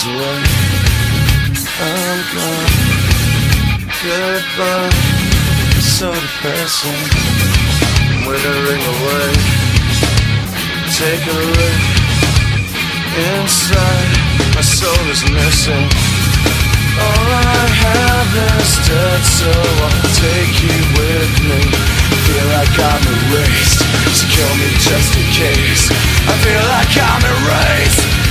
is what I'm gone, Goodbye. So depressing. Withering away Take a look. Inside My soul is missing. All I have is dirt So I'll take you with me. Feel like I'm erased. So kill me just in case. I feel like I'm erased.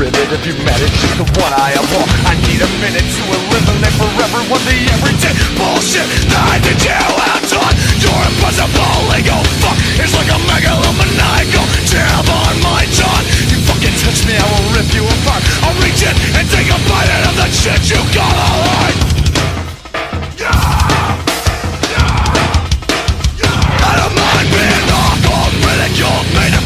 primitive humanity Just the one I am all I need a minute to eliminate forever What the everyday bullshit that I you out on You're impossible ego fuck. It's like a megalomaniacal jab on my jaw. You fucking touch me, I will rip you apart. I'll reach in and take a bite out of the shit you got yeah. Out of mind being awful Ridicule, made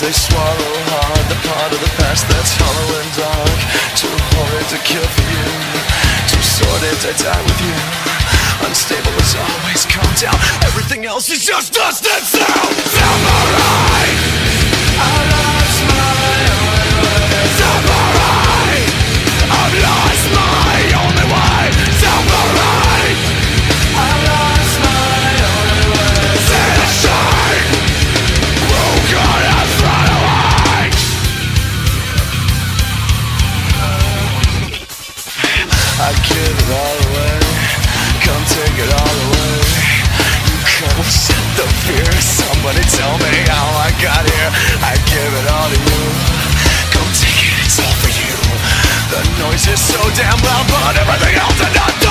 they swallow hard The part of the past that's hollow and dark. Too horrid to kill for you Too sordid to die with you. Unstable as always, calm down. Everything else is just dust and sound. Samurai nobody tell me how I got here. I give it all to you. Go take it, it's all for you. The noise is so damn loud But everything else is not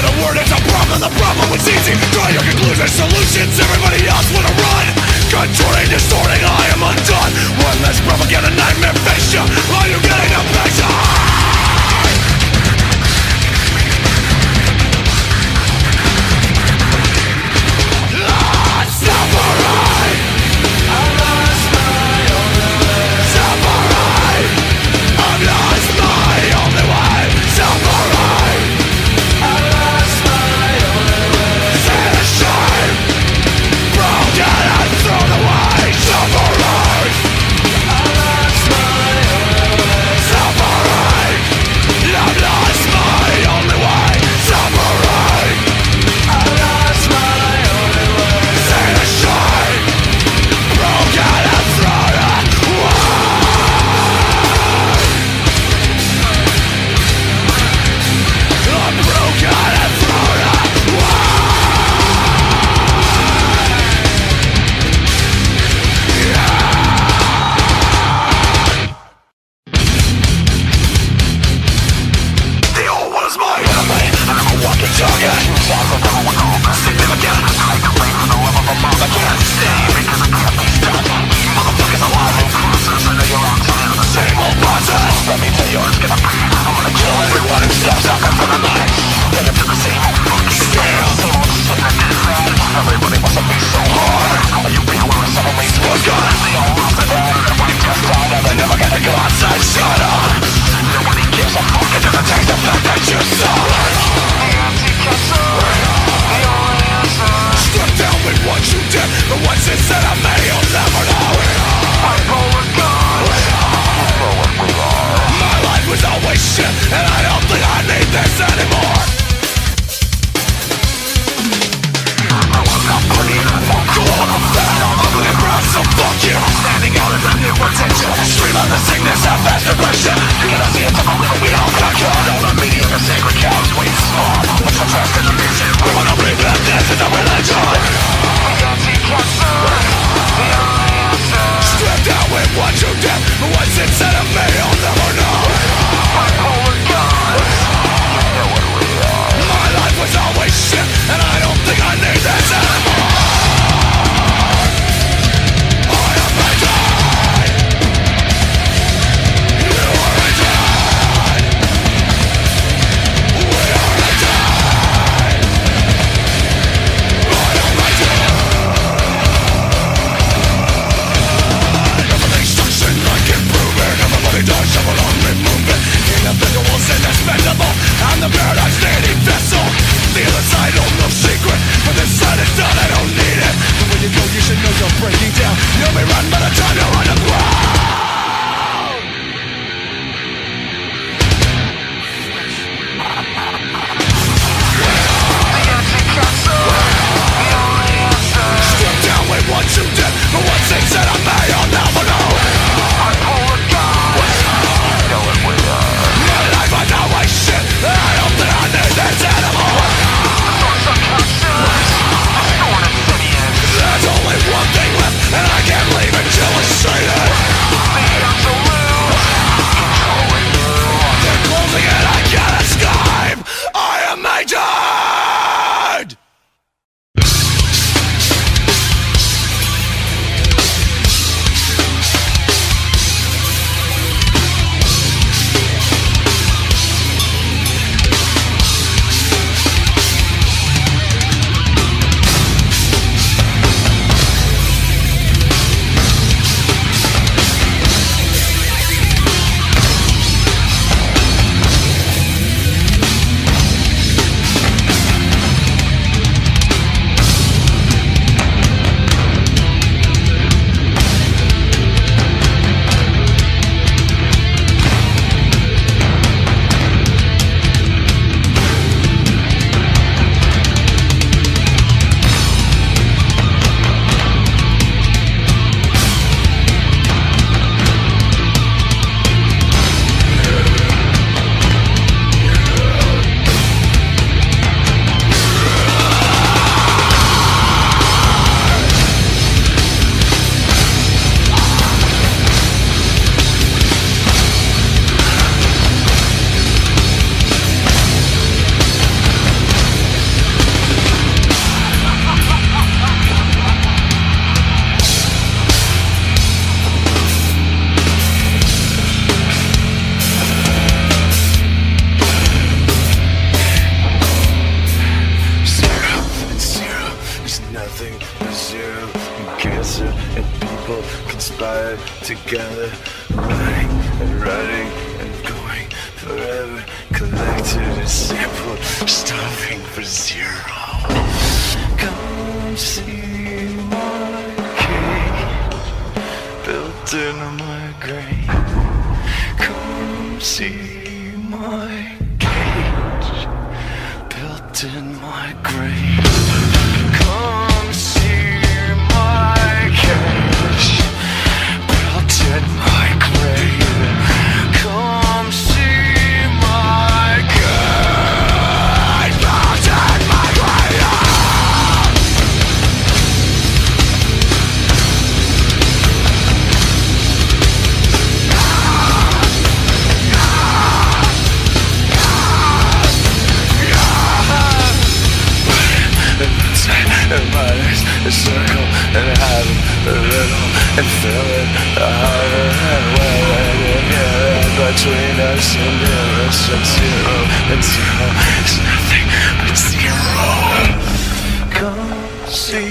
than a word, it's a problem The problem was easy, draw your conclusions Solutions, everybody else wanna run. Contorting, distorting, I am undone. One less propaganda nightmare fascia. Are you getting is a religion a circle and have a little and fill it harder and well in here between us and nearest and zero and zero is nothing but zero. Come see.